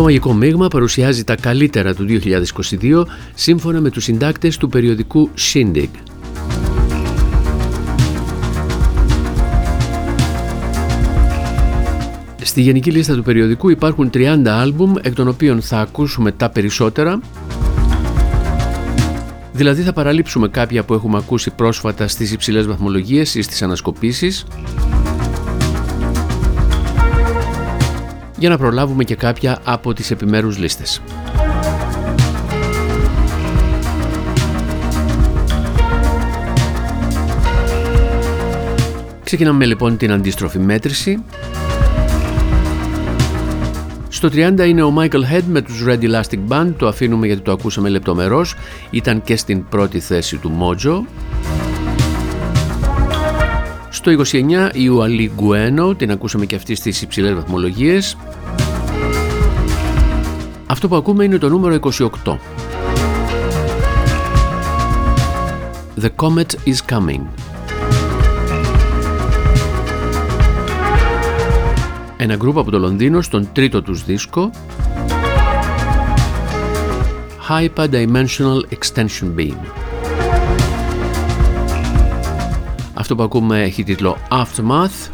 Το Μαγικό Μείγμα παρουσιάζει τα καλύτερα του 2022 σύμφωνα με τους συντάκτες του περιοδικού Shindig. Στη γενική λίστα του περιοδικού υπάρχουν 30 άλμπουμ, εκ των οποίων θα ακούσουμε τα περισσότερα. Δηλαδή θα παραλείψουμε κάποια που έχουμε ακούσει πρόσφατα στις υψηλές βαθμολογίες ή στις ανασκοπήσεις. Για να προλάβουμε και κάποια από τις επιμέρους λίστες. Ξεκινάμε λοιπόν την αντίστροφη μέτρηση. Στο 30 είναι ο Michael Head με τους Red Elastic Band, το αφήνουμε γιατί το ακούσαμε λεπτομερώς, ήταν και στην πρώτη θέση του Mojo. Στο 29 η Ουαλή Γκουένο, την ακούσαμε και αυτή στις υψηλές βαθμολογίες. Αυτό που ακούμε είναι το νούμερο 28. The Comet is Coming. Ένα γκρουπ από το Λονδίνο στον τρίτο τους δίσκο Hyperdimensional Extension Beam. Αυτό που ακούμε. Έχει τίτλο Aftermath.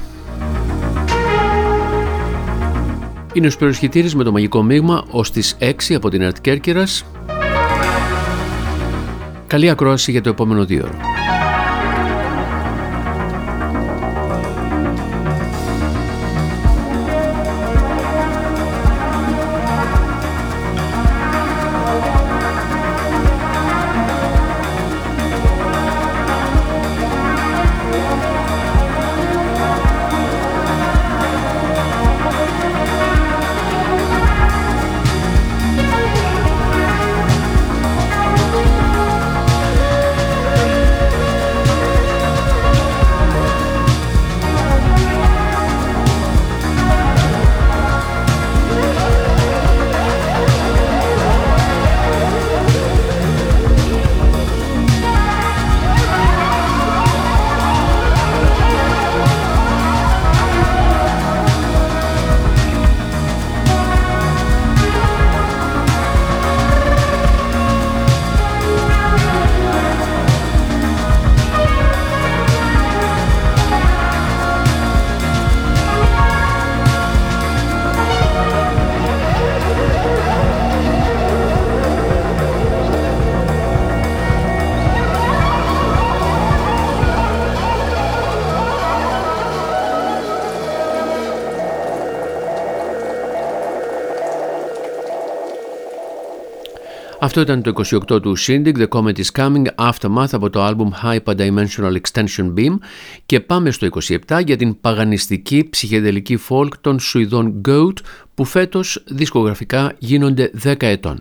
Είναι ο Σπύρος με το μαγικό μείγμα ως τις 6 από την Αρτ Κέρκυρας. Καλή ακρόαση για το επόμενο δύο Αυτό ήταν το 28 του Shindig, The Comet is Coming, Aftermath από το album Hyperdimensional Extension Beam και πάμε στο 27 για την παγανιστική ψυχεδελική folk των Σουηδών Goat που φέτος δισκογραφικά γίνονται 10 ετών.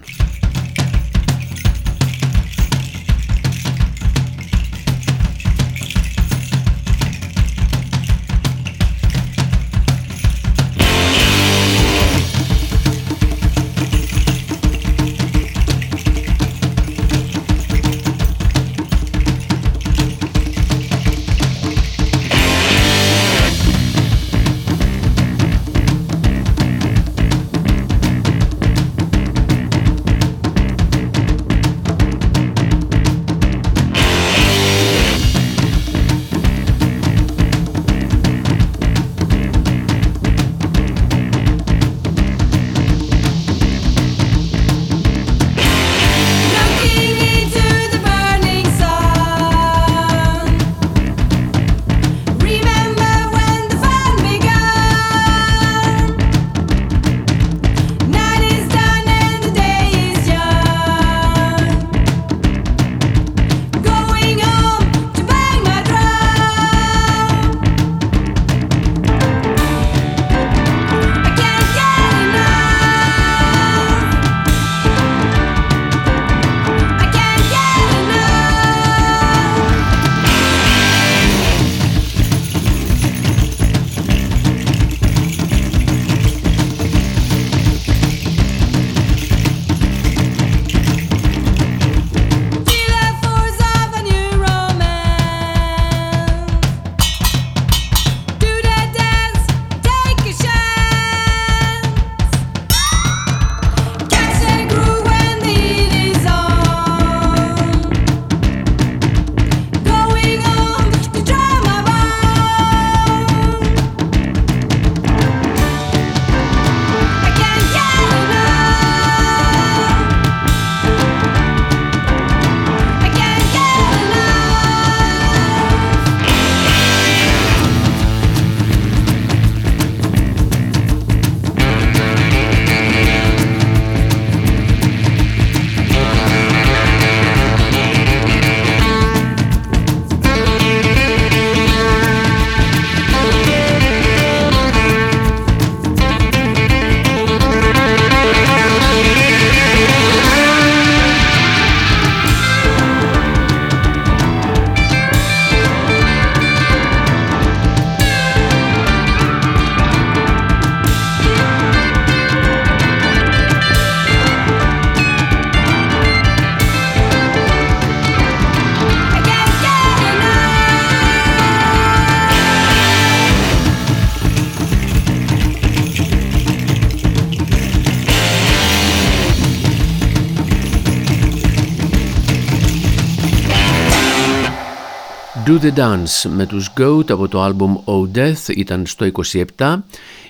The Dance με τους Goat από το άλμπουμ Oh Death ήταν στο 27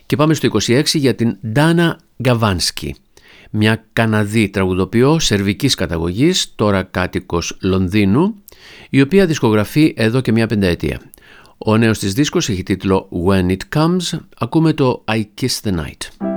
και πάμε στο 26 για την Dana Gavansky μια Καναδή τραγουδοποιό σερβικής καταγωγής, τώρα κάτοικος Λονδίνου, η οποία δισκογραφεί εδώ και μια πενταετία. Ο νέος της δίσκος έχει τίτλο When It Comes, ακούμε το I Kiss the Night.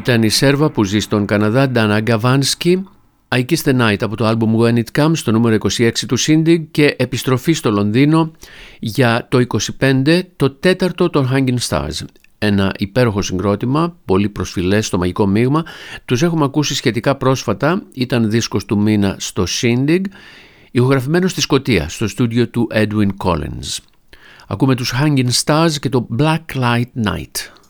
Ήταν η Σέρβα που ζει στον Καναδά, Ντάνα Γκαβάνσκι, I Kiss the Night από το άλμπουμ When It Comes, το νούμερο 26 του Sindig και επιστροφή στο Λονδίνο για το 25, το τέταρτο των Hanging Stars. Ένα υπέροχο συγκρότημα, πολύ προσφυλές στο μαγικό μείγμα. Τους έχουμε ακούσει σχετικά πρόσφατα, ήταν δίσκος του μήνα στο Sindig, ηχογραφημένος στη Σκωτία, στο στούντιο του Edwin Collins. Ακούμε τους Hanging Stars και το Black Light Night.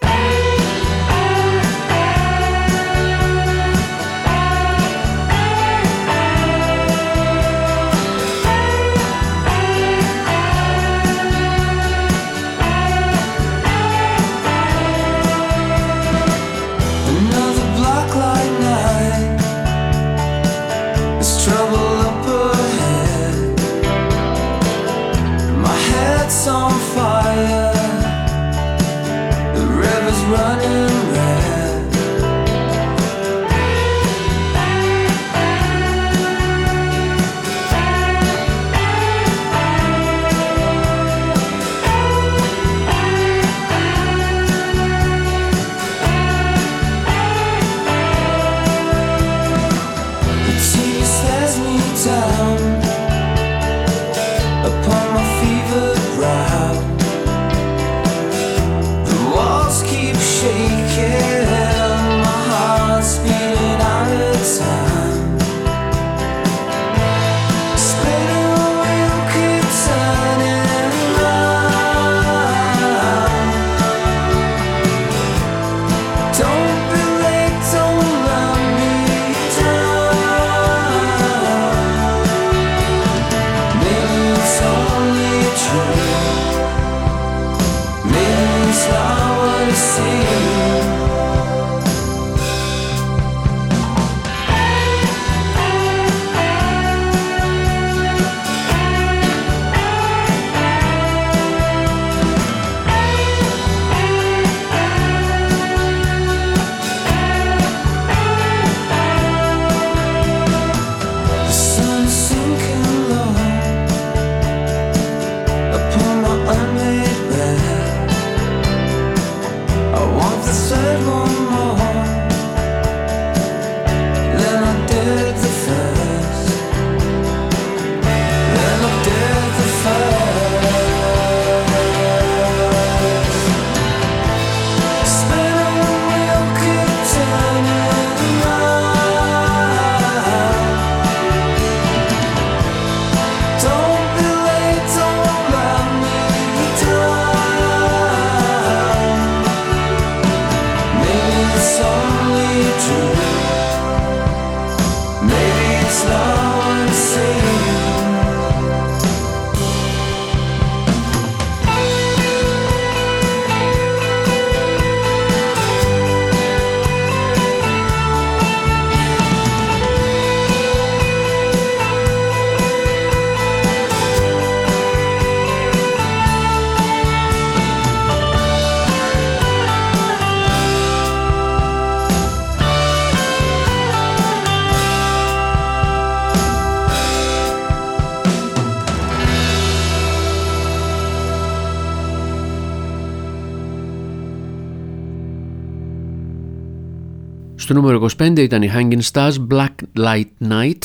Στο νούμερο 25 ήταν η Hanging Stars Black Light Night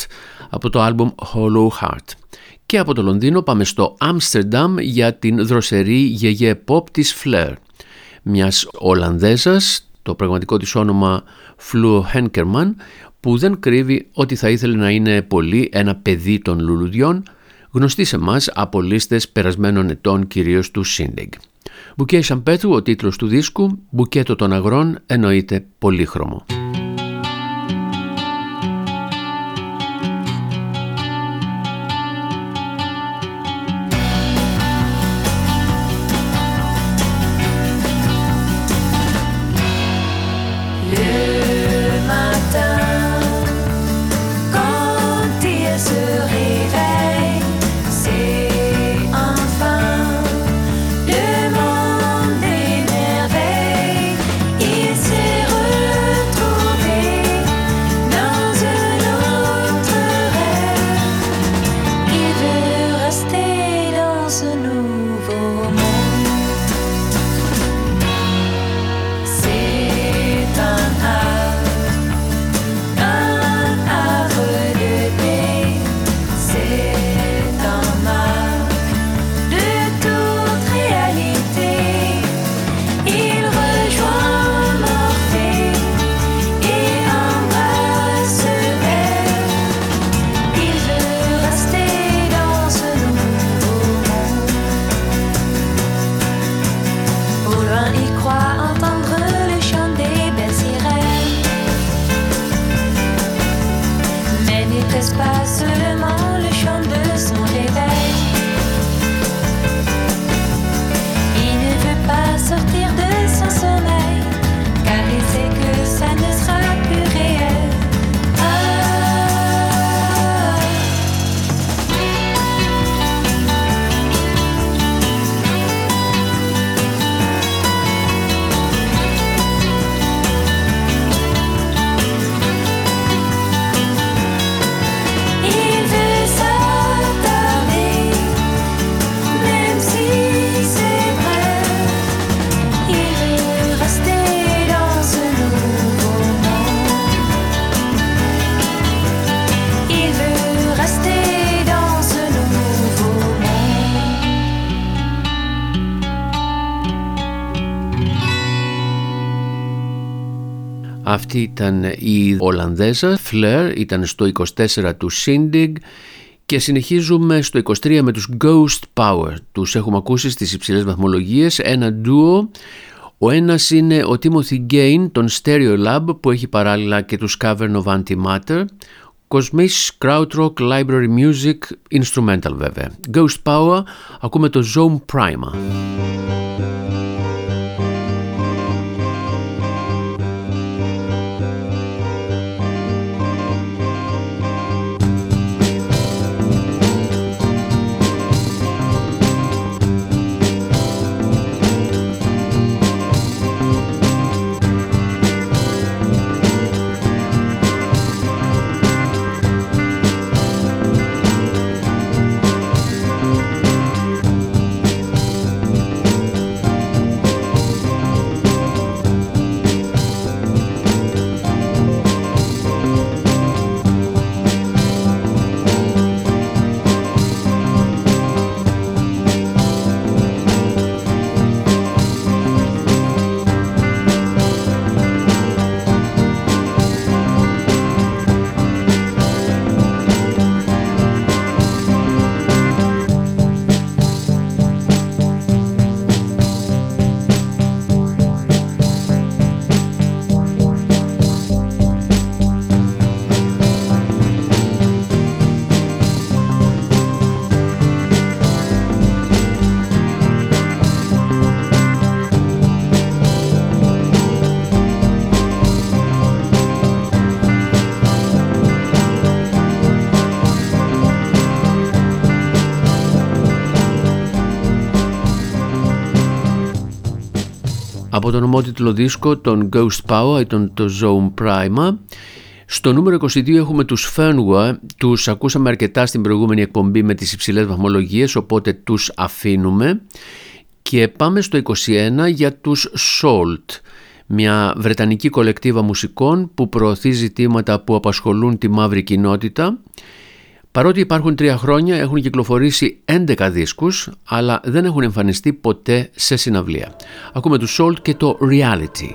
από το άλμπουμ Hollow Heart. Και από το Λονδίνο πάμε στο Άμστερνταμ για την δροσερή γεγέ pop της Flair. Μιας Ολλανδέζας, το πραγματικό της όνομα Flo Henkerman, που δεν κρύβει ότι θα ήθελε να είναι πολύ ένα παιδί των λουλουδιών, γνωστή σε εμάς από λίστες περασμένων ετών κυρίως του Σίντεγκ. Μπουκέ Σαμπέτρου, ο τίτλος του δίσκου, μπουκέτο των αγρών εννοείται πολύχρωμο. Αυτή ήταν η Ολλανδέζα, Flair, ήταν στο 24 του Sindig και συνεχίζουμε στο 23 με τους Ghost Power. Τους έχουμε ακούσει στις υψηλές βαθμολογίες, ένα ντουο. Ο ένας είναι ο Timothy Gain, τον Stereo Lab που έχει παράλληλα και τους Cavern of Antimatter. Cosmis, Krautrock, Library Music, Instrumental βέβαια. Ghost Power, ακούμε το Zone Prima. Από τον ομότιτλο δίσκο τον Ghost Power ή τον το Zone Prima. Στο νούμερο 22 έχουμε τους Fernwa, τους ακούσαμε αρκετά στην προηγούμενη εκπομπή με τις υψηλές βαθμολογίες οπότε τους αφήνουμε και πάμε στο 21 για τους Salt μια βρετανική κολεκτίβα μουσικών που προωθεί ζητήματα που απασχολούν τη μαύρη κοινότητα. Παρότι υπάρχουν τρία χρόνια έχουν κυκλοφορήσει 11 δίσκους αλλά δεν έχουν εμφανιστεί ποτέ σε συναυλία. Ακούμε τους Salt και το Reality.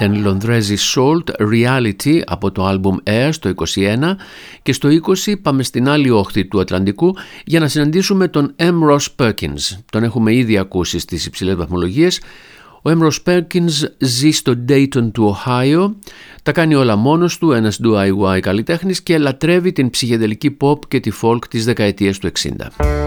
Ήταν η Λονδρέζη Salt Reality από το άλμπουμ Air στο 21 και στο 20 πάμε στην άλλη όχθη του Ατλαντικού για να συναντήσουμε τον M. Ross Perkins. Τον έχουμε ήδη ακούσει στις υψηλές βαθμολογίες. Ο M. Ross Perkins ζει στο Dayton του Ohio, τα κάνει όλα μόνος του, ένας DIY καλλιτέχνης και λατρεύει την ψυχεδελική pop και τη folk της δεκαετίας του 60.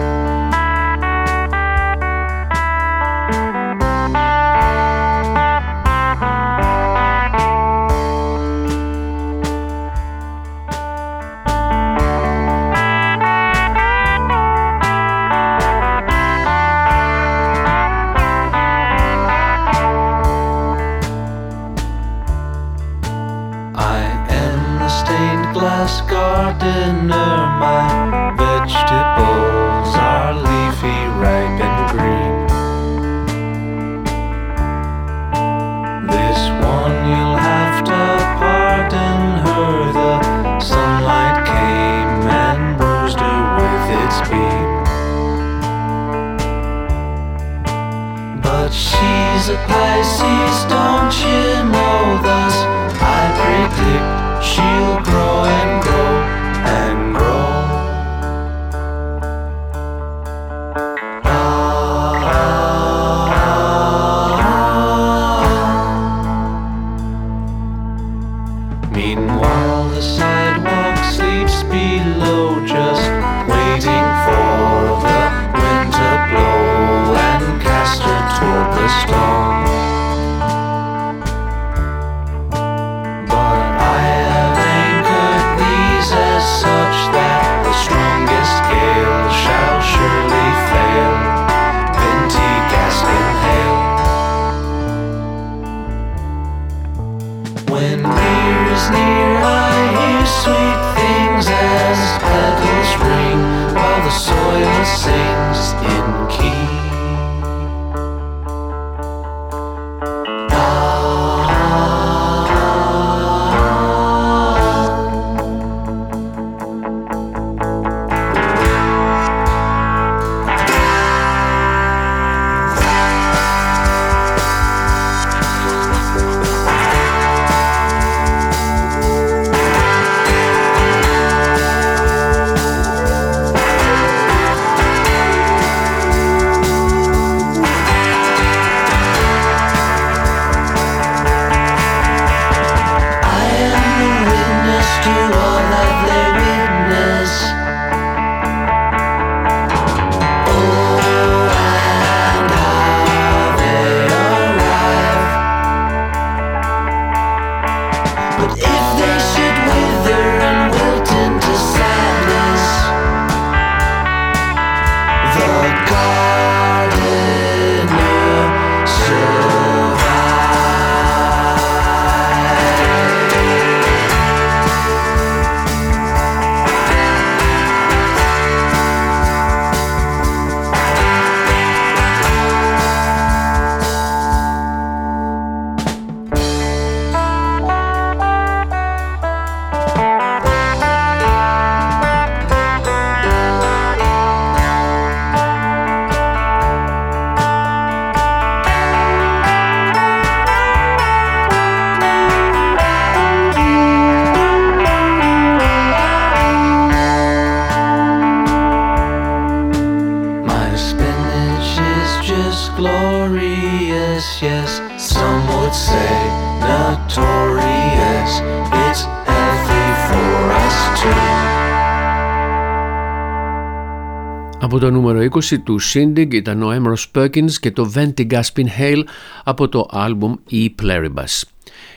Το νούμερο 20 του Shindig ήταν ο Emerald Perkins και το Venti Gaspin Hale από το άλμπουμ E Pluribus.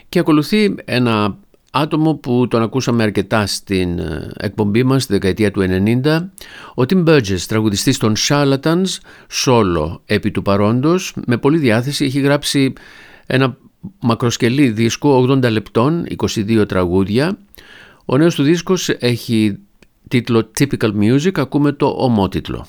Και ακολουθεί ένα άτομο που τον ακούσαμε αρκετά στην ε, εκπομπή μας στη δεκαετία του 90, ο Tim Burgess, τραγουδιστής των Charlatans, solo επί του παρόντος, με πολλή διάθεση, έχει γράψει ένα μακροσκελή δίσκο 80 λεπτών, 22 τραγούδια. Ο νέος του δίσκος έχει τίτλο Typical Music ακούμε το ομότιτλο.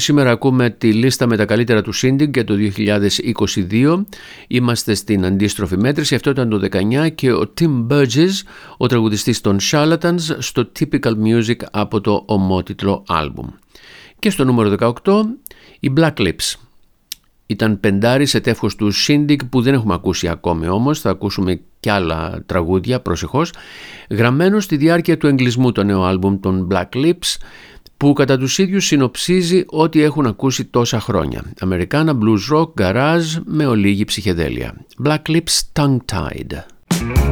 Ότι σήμερα ακούμε τη λίστα με τα καλύτερα του Sinding για το 2022. Είμαστε στην αντίστροφη μέτρηση. Αυτό ήταν το 19 και ο Tim Burgess, ο τραγουδιστής των Charlatans, στο Typical Music από το ομότιτλο άλμπουμ. Και στο νούμερο 18 η Black Lips. Ήταν πεντάρι σε τεύχος του Shindig που δεν έχουμε ακούσει ακόμη όμως, θα ακούσουμε κι άλλα τραγούδια προσεχώς, γραμμένο στη διάρκεια του εγκλισμού το νέο άλμπουμ των Black Lips, που κατά τους ίδιους συνοψίζει ό,τι έχουν ακούσει τόσα χρόνια. Αμερικάνα, blues rock, garage με ολίγη ψυχεδέλεια. Black Lips Tongue Tied.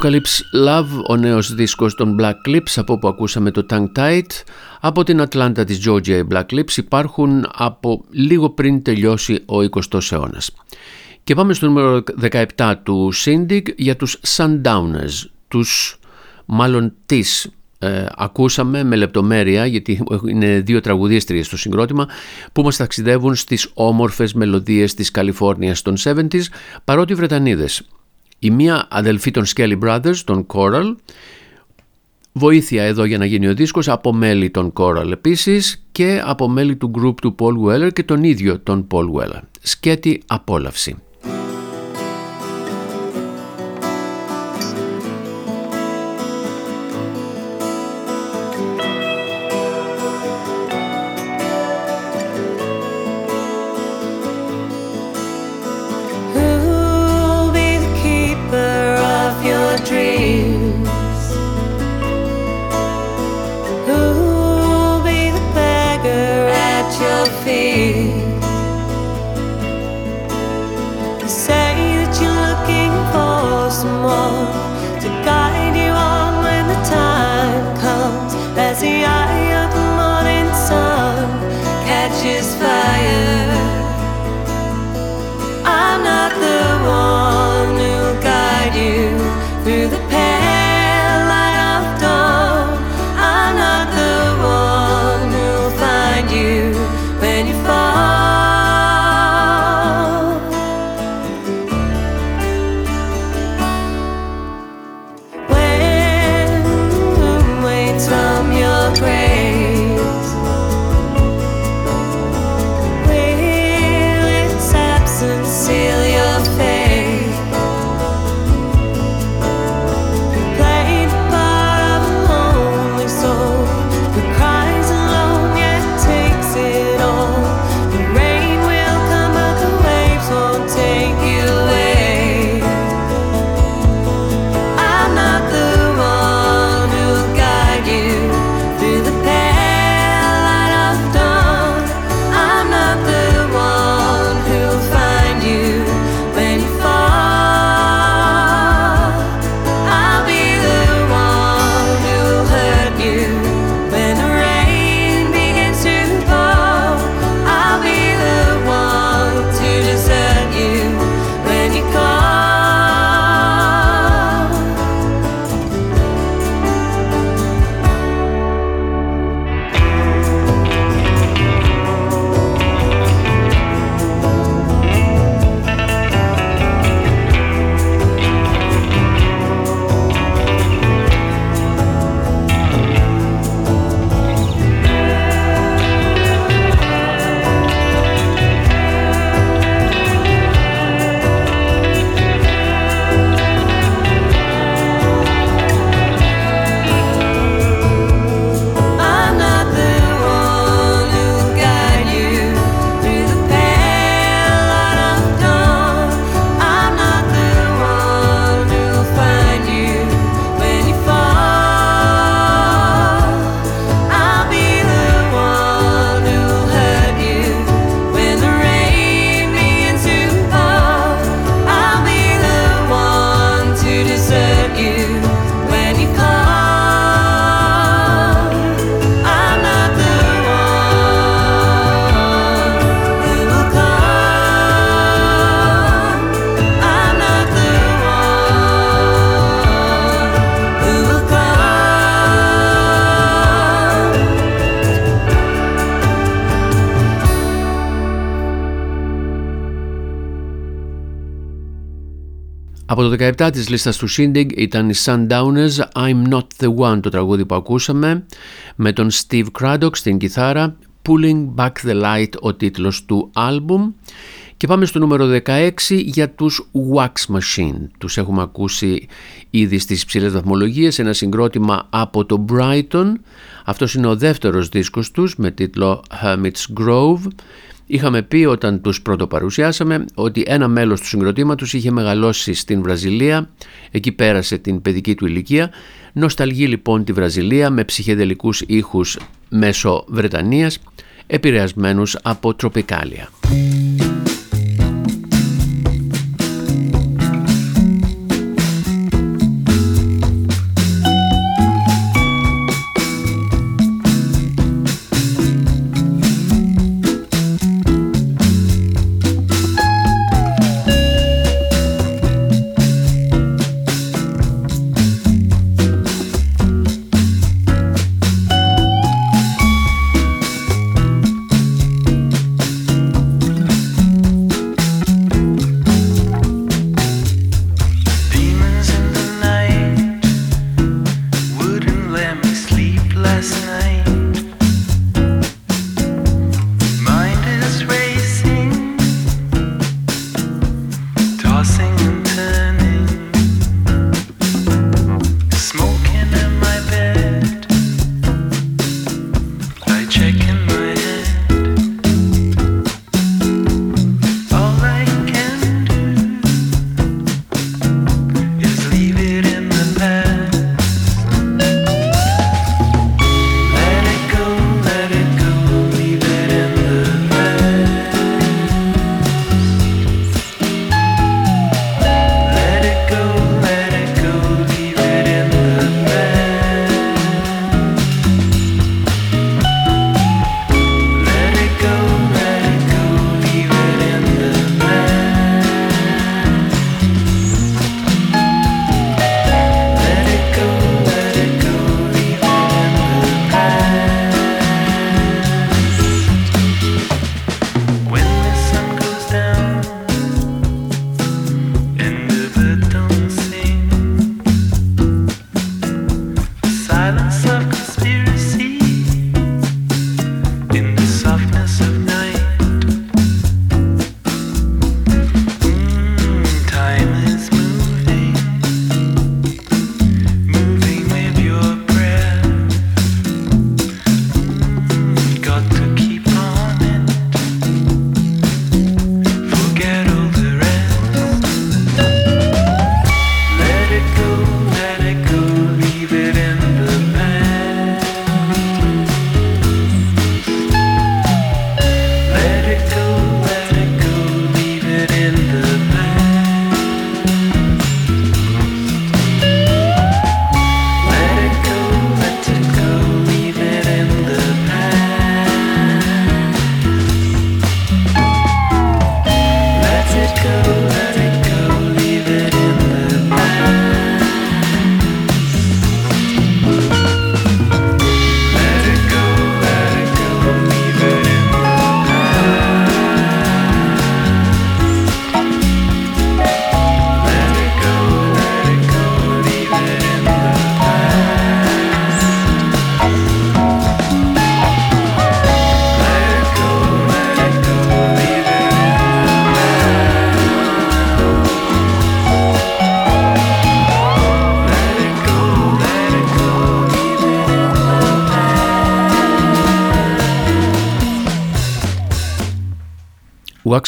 Apocalypse Love, ο νέος δίσκος των Black Lips, από όπου ακούσαμε το Tongue Tied. Από την Ατλάντα της Georgia οι Black Lips υπάρχουν από λίγο πριν τελειώσει ο 20ος αιώνας. Και πάμε στο νούμερο 17 του Shindig για τους Sundowners, τους μάλλον τις ε, ακούσαμε με λεπτομέρεια γιατί είναι δύο τραγουδίστριες στο συγκρότημα που μας ταξιδεύουν στις όμορφες μελωδίες της Καλιφόρνιας των 70s παρότι Βρετανίδες Η μία αδελφή των Skelly Brothers, των Coral, βοήθεια εδώ για να γίνει ο δίσκος από μέλη των Coral επίσης και από μέλη του group του Paul Weller και τον ίδιο τον Paul Weller. Σκέτη απόλαυση. Από το 17 της λίστας του Shindig ήταν οι Sundowners I'm Not The One το τραγούδι που ακούσαμε με τον Steve Craddock στην κιθάρα Pulling Back The Light ο τίτλος του άλμπουμ και πάμε στο νούμερο 16 για τους Wax Machine. Τους έχουμε ακούσει ήδη στις ψηλές βαθμολογίες, ένα συγκρότημα από το Brighton. Αυτός είναι ο δεύτερος δίσκος τους με τίτλο Hermit's Grove Είχαμε πει όταν τους πρωτοπαρουσιάσαμε ότι ένα μέλος του συγκροτήματος είχε μεγαλώσει στην Βραζιλία, εκεί πέρασε την παιδική του ηλικία, νοσταλγεί λοιπόν τη Βραζιλία με ψυχεδελικούς ήχους μέσω Βρετανίας, επηρεασμένους από τροπικάλια.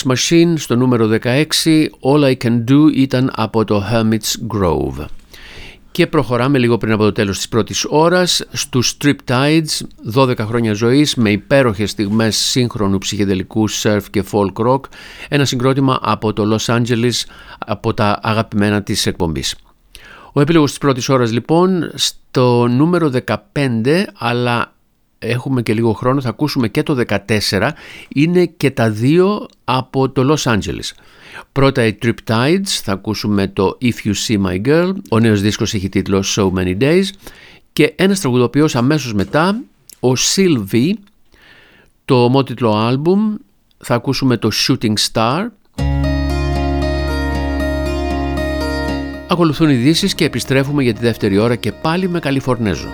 Wax Machine στο νούμερο 16 All I Can Do ήταν από το Hermit's Grove. Και προχωράμε λίγο πριν από το τέλος της πρώτης ώρας στους Strip Tides, 12 χρόνια ζωής με υπέροχες στιγμές σύγχρονου ψυχεδελικού surf και folk rock, ένα συγκρότημα από το Los Angeles από τα αγαπημένα της εκπομπής. Ο επίλογος της πρώτης ώρας λοιπόν στο νούμερο 15 αλλά έχουμε και λίγο χρόνο θα ακούσουμε και το 14 είναι και τα δύο από το Los Angeles. Πρώτα οι Trip Tides, θα ακούσουμε το If You See My Girl, ο νέος δίσκος έχει τίτλο So Many Days και ένας τραγουδοποιός αμέσως μετά, ο Sylvie, το ομότιτλο άλμπουμ θα ακούσουμε το Shooting Star. Ακολουθούν ειδήσεις και επιστρέφουμε για τη δεύτερη ώρα και πάλι με Καλιφορνέζο.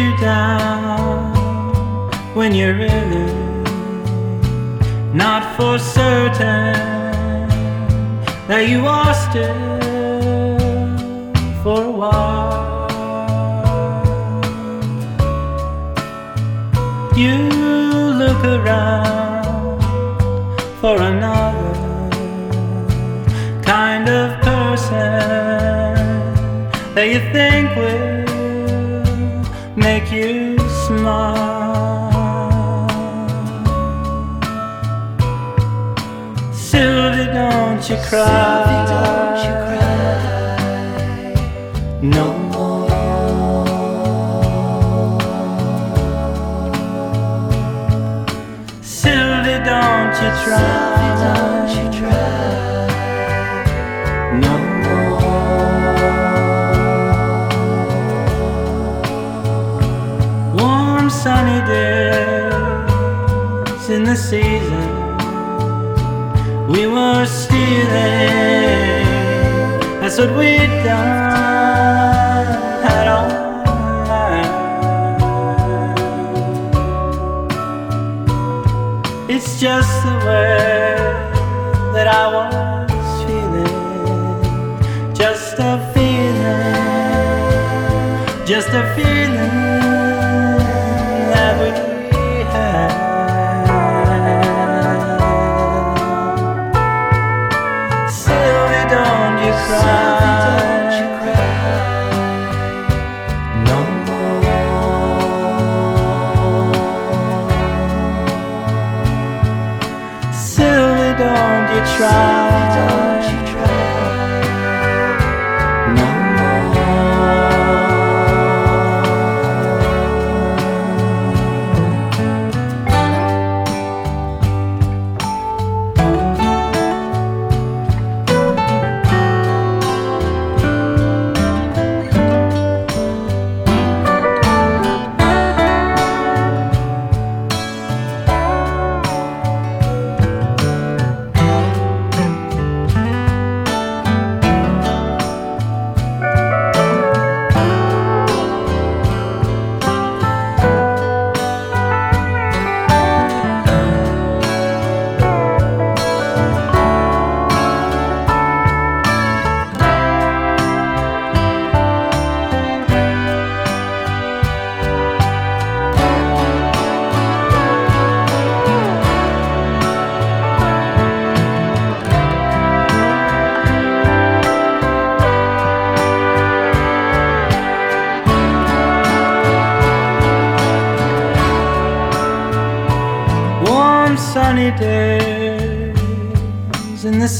you down when you're really not for certain that you are still for a while. You look around for another kind of person that you think will make you smile. Sylvie, don't you cry. Sylvie, don't you cry. No more. Sylvie, don't you try. the season we were stealing. That's what we'd done at all. It's just the way that I was feeling. Just a feeling. Just a feeling.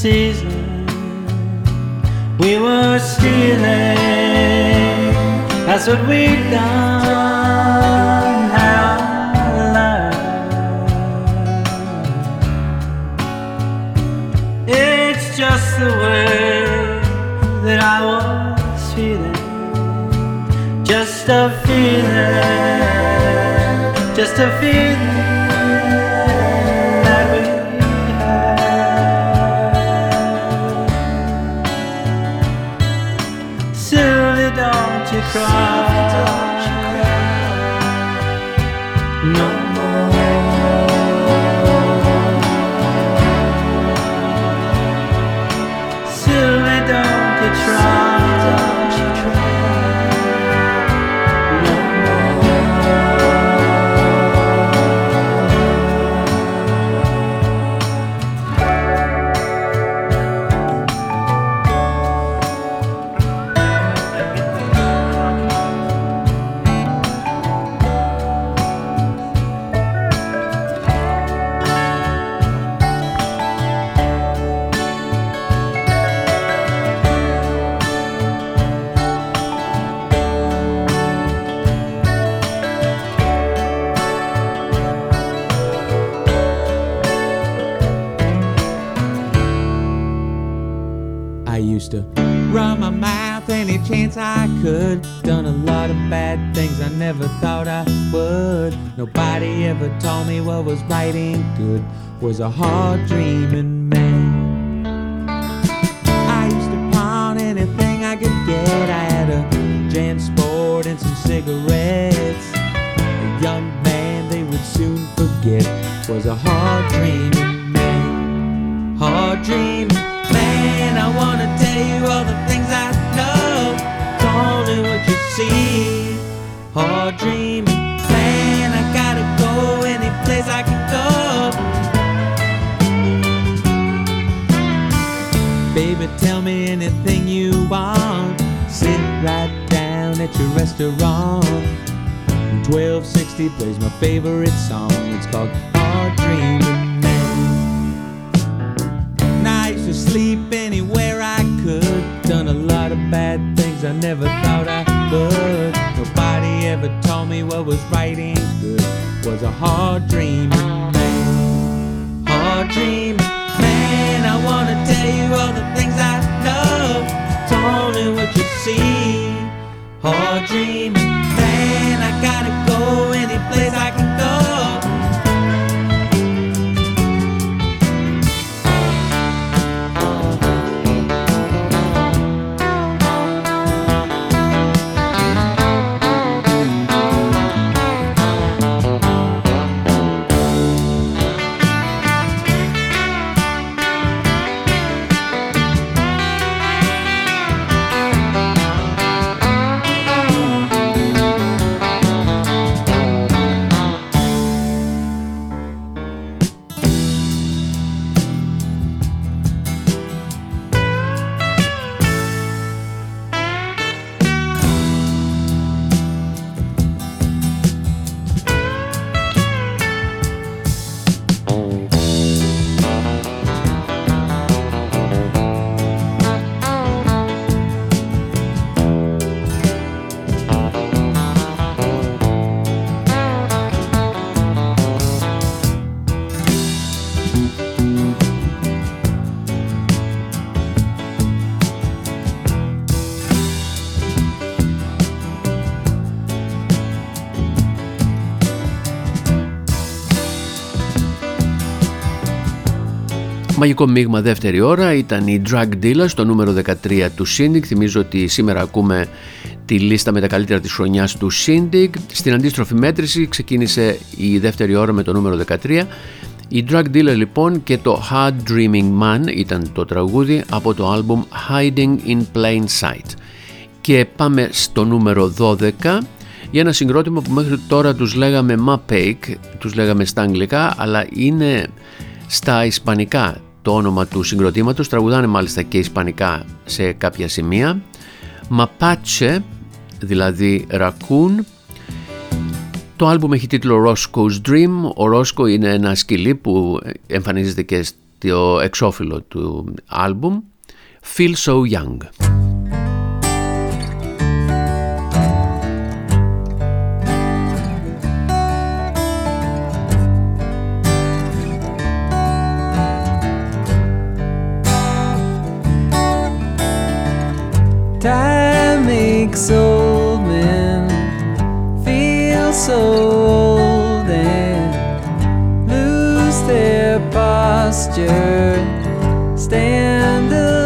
season we were stealing. That's what we've done. How love. It's just the way that I was feeling. Just a feeling. Just a feeling. Was a hard dreaming Μαγικό μείγμα δεύτερη ώρα ήταν η Drug Dealer στο νούμερο 13 του Shindig. Θυμίζω ότι σήμερα ακούμε τη λίστα με τα καλύτερα της χρονιάς του Shindig. Στην αντίστροφη μέτρηση ξεκίνησε η δεύτερη ώρα με το νούμερο 13. Η Drug Dealer λοιπόν και το Hard Dreaming Man ήταν το τραγούδι από το άλμπουμ Hiding in Plain Sight. Και πάμε στο νούμερο 12 για ένα συγκρότημα που μέχρι τώρα τους λέγαμε Mapake, τους λέγαμε στα αγγλικά, αλλά είναι στα ισπανικά το όνομα του συγκροτήματος, τραγουδάνε μάλιστα και ισπανικά σε κάποια σημεία. Mapache, δηλαδή Raccoon, το άλμπουμ έχει τίτλο Roscoe's Dream. Ο Roscoe είναι ένα σκυλί που εμφανίζεται και στο εξώφυλλο του άλμπουμ. Feel So Young. Time makes old men so old and lose their posture. Stand alone,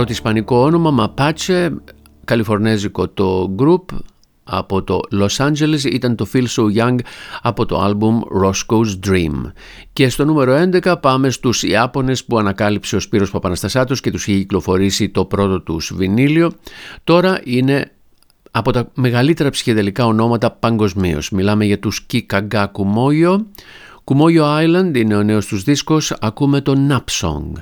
Παρότι ισπανικό όνομα Mapache, καλιφορνέζικο το group από το Los Angeles ήταν το Feel So Young από το album Roscoe's Dream. Και στο νούμερο 11 πάμε στους Ιάπωνες που ανακάλυψε ο Σπύρος Παπαναστασάτος και τους είχε κυκλοφορήσει το πρώτο τους βινίλιο. Τώρα είναι από τα μεγαλύτερα ψυχεδελικά ονόματα παγκοσμίως. Μιλάμε για τους Kikaga Kumoyo. Kumoyo Island είναι ο νέος τους δίσκος. Ακούμε το Nap Song.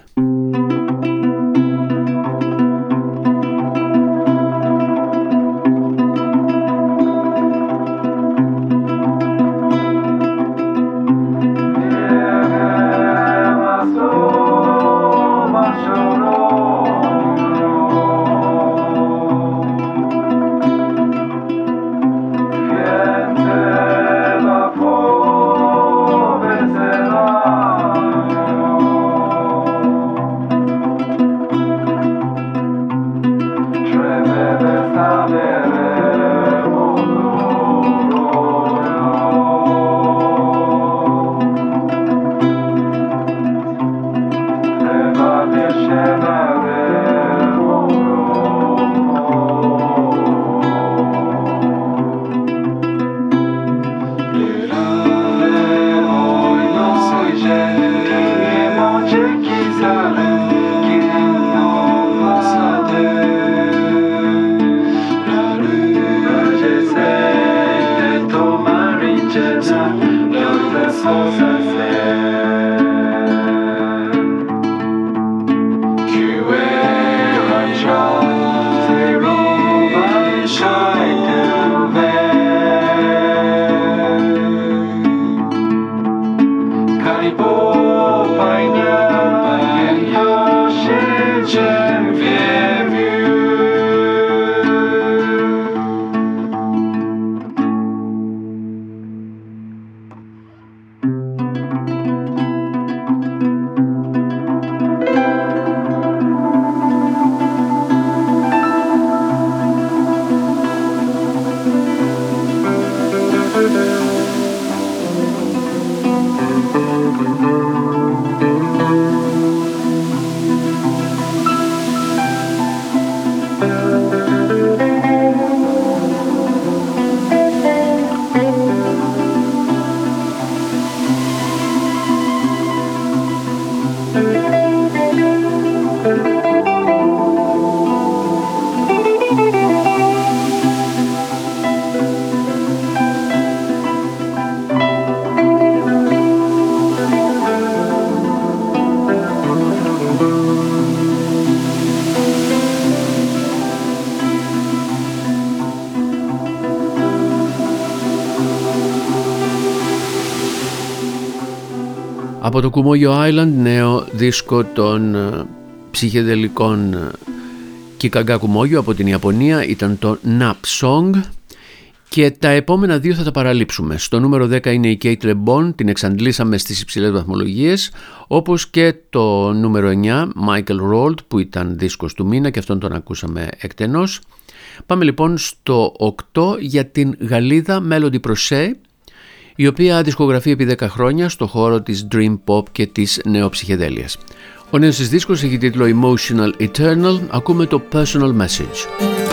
Από το Κουμόγιο Island, νέο δίσκο των ε, ψυχεδελικών ε, Kikaga Κουμόγιο από την Ιαπωνία ήταν το Nap Song και τα επόμενα δύο θα τα παραλείψουμε. Στο νούμερο 10 είναι η Kate LeBon, την εξαντλήσαμε στις υψηλές βαθμολογίες, όπως και το νούμερο 9, Michael Rold, που ήταν δίσκος του μήνα και αυτόν τον ακούσαμε εκτενώς. Πάμε λοιπόν στο 8 για την Γαλλίδα Melody Proche, η οποία δισκογραφεί επί 10 χρόνια στο χώρο της Dream Pop και της νεοψυχεδέλειας. Ο νέος της δίσκος έχει τίτλο Emotional Eternal, ακούμε το Personal Message.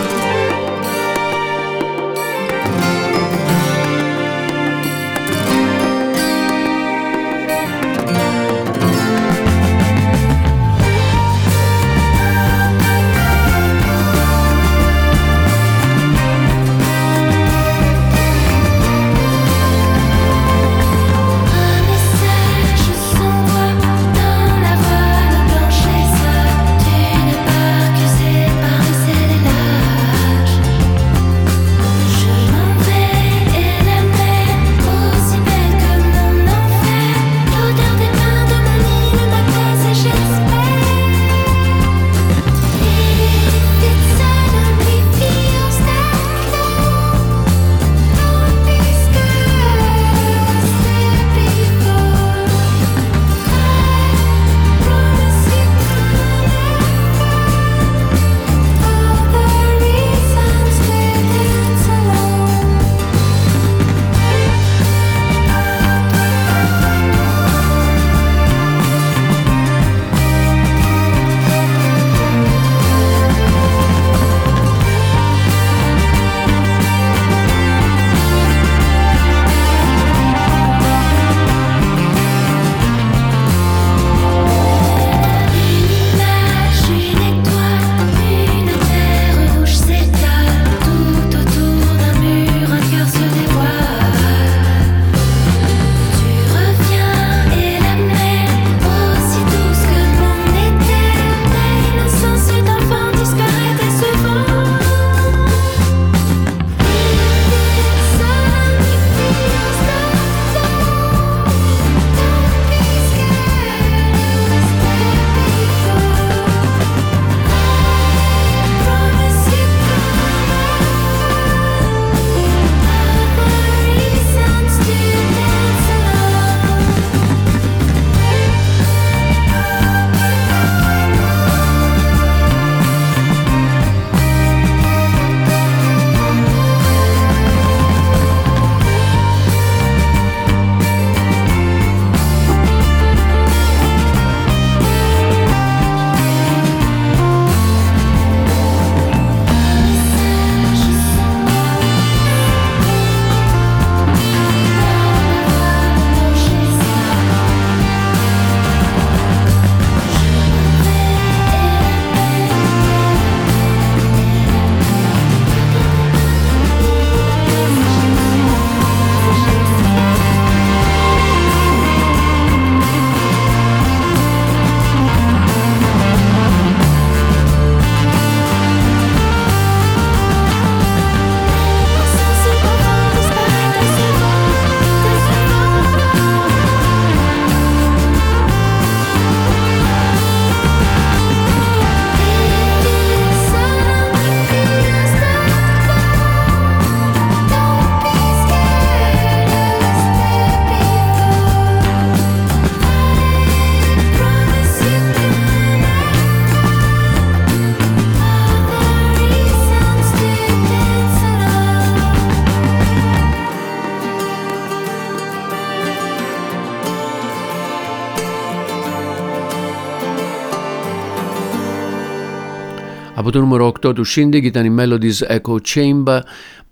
Το νούμερο 8 του Shindig ήταν η Melody's Echo Chamber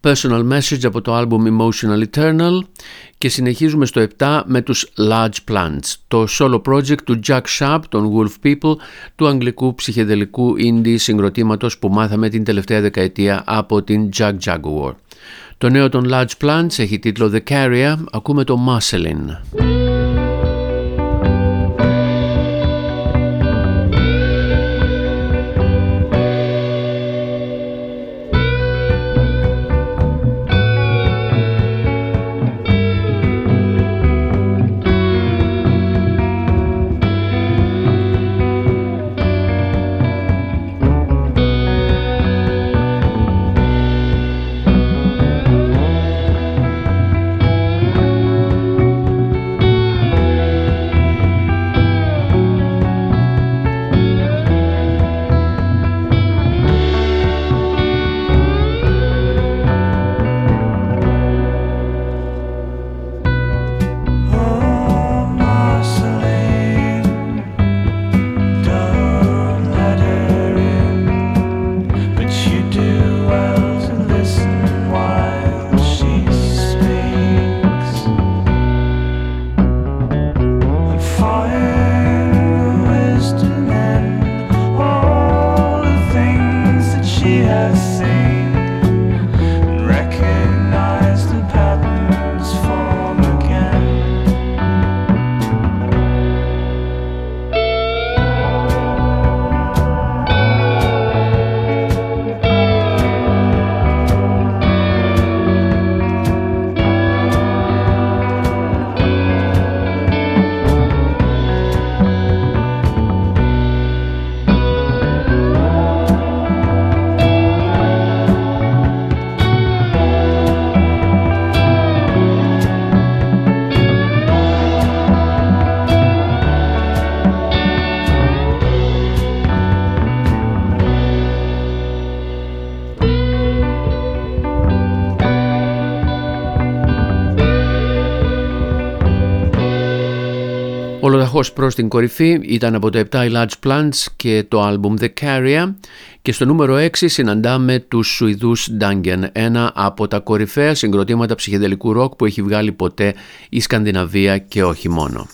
Personal Message από το album Emotional Eternal και συνεχίζουμε στο 7 με τους Large Plants, το solo project του Jack Sharp, των Wolf People, του αγγλικού ψυχεδελικού indie συγκροτήματος που μάθαμε την τελευταία δεκαετία από την Jack Jaguar. Το νέο των Large Plants έχει τίτλο The Carrier, ακούμε το Marceline. Ολοδαχώς προς την κορυφή ήταν από το 7 οι Large Plants και το άλμπουμ The Carrier και στο νούμερο 6 συναντάμε τους Σουηδούς Dangen, ένα από τα κορυφαία συγκροτήματα ψυχεδελικού ροκ που έχει βγάλει ποτέ η Σκανδιναβία και όχι μόνο.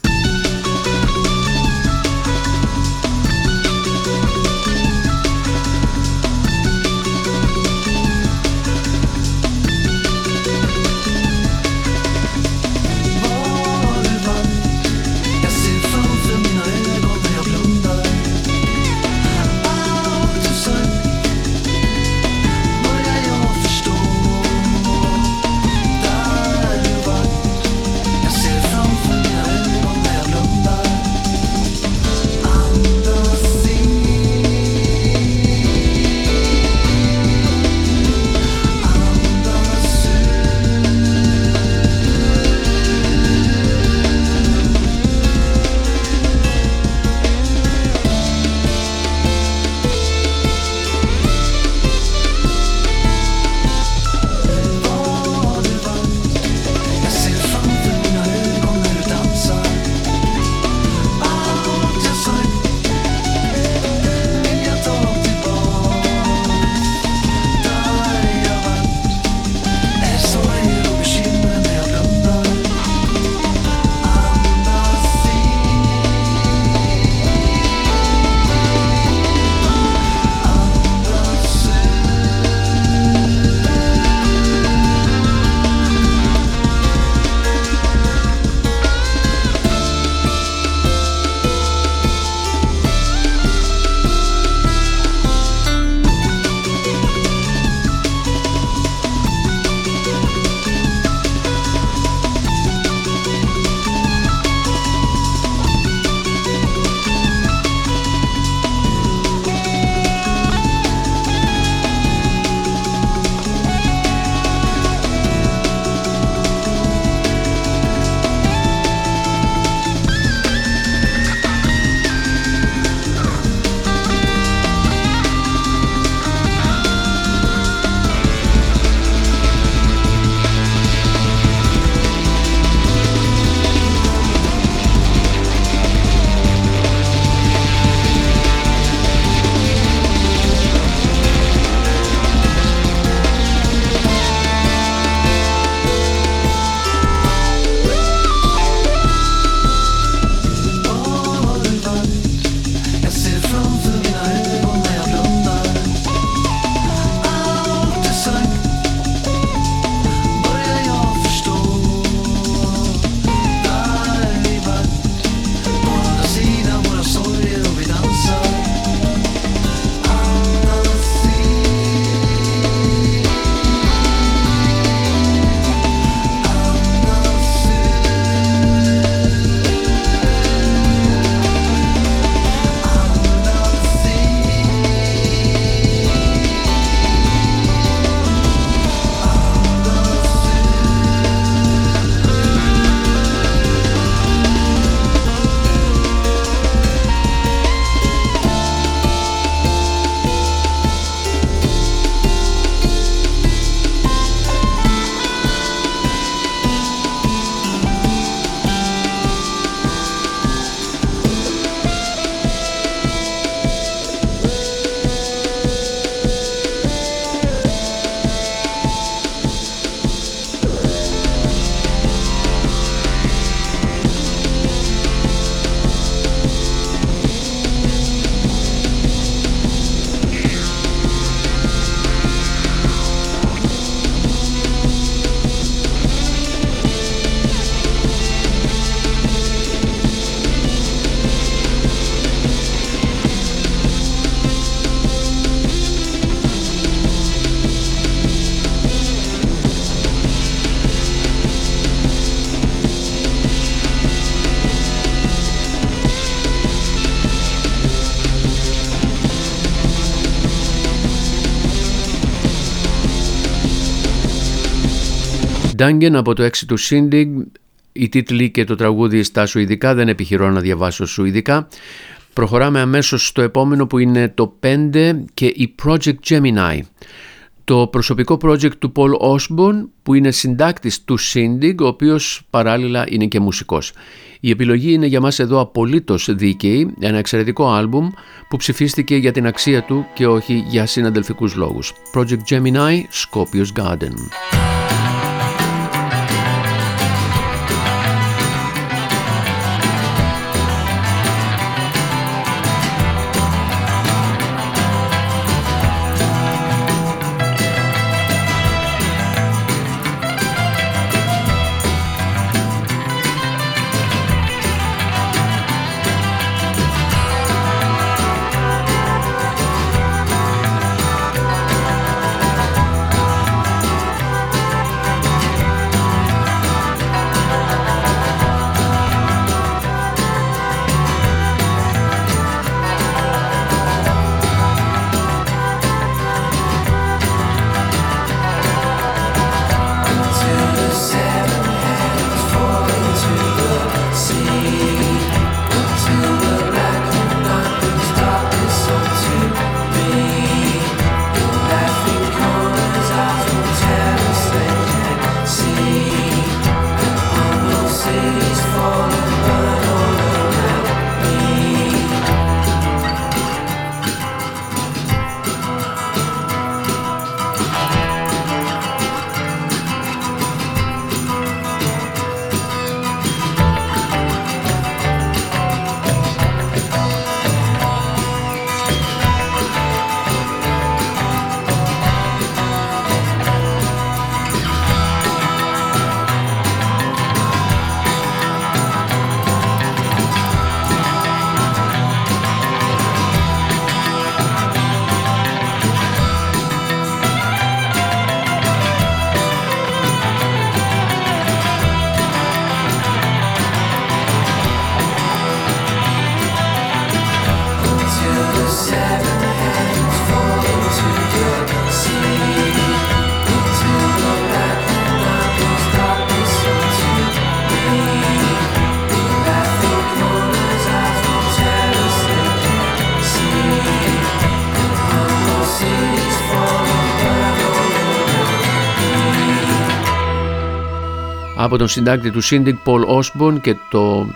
Dangen από το 6 του Sindig, οι τίτλοι και το τραγούδι στα σουηδικά, δεν επιχειρώ να διαβάσω σουηδικά. Προχωράμε αμέσως στο επόμενο που είναι το 5 και η Project Gemini. Το προσωπικό project του Paul Osborne που είναι συντάκτης του Sindig, ο οποίος παράλληλα είναι και μουσικός. Η επιλογή είναι για μας εδώ απολύτως δίκαιη, ένα εξαιρετικό άλμπουμ που ψηφίστηκε για την αξία του και όχι για συναντελφικούς λόγους. Project Gemini, Scorpius Garden. Από τον συντάκτη του Syndic Paul Osborne και το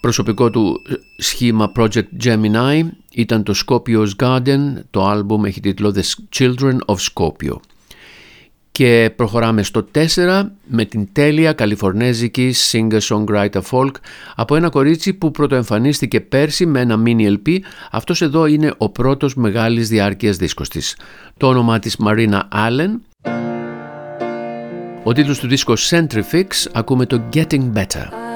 προσωπικό του σχήμα Project Gemini ήταν το Scorpio's Garden, το άλμπουμ έχει τίτλο The Children of Scorpio. Και προχωράμε στο 4 με την τέλεια καλιφορνέζικη singer-songwriter folk από ένα κορίτσι που πρωτοεμφανίστηκε πέρσι με ένα mini LP. Αυτός εδώ είναι ο πρώτος μεγάλης διάρκειας δίσκος της. Το όνομά της Marina Allen ο τίτλος του δίσκου Centrifix ακούμε το Getting Better.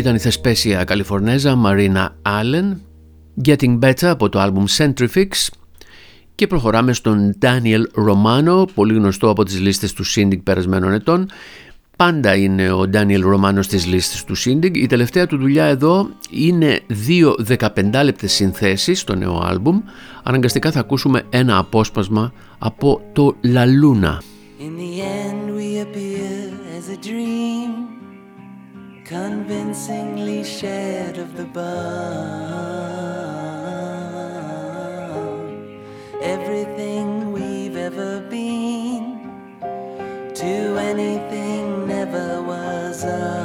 Ήταν η θεσπέσια Καλιφορνέζα Μαρίνα Allen Getting Better από το άλμπουμ Centrifix και προχωράμε στον Daniel Romano, πολύ γνωστό από τις λίστες του Syndic περασμένων ετών. Πάντα είναι ο Daniel Romano στις λίστες του Syndic. Η τελευταία του δουλειά εδώ είναι δύο 15 λεπτές συνθέσεις στο νέο άλμπουμ. Αναγκαστικά θα ακούσουμε ένα απόσπασμα από το La Luna. Bomb. Everything we've ever been, to anything never was armed.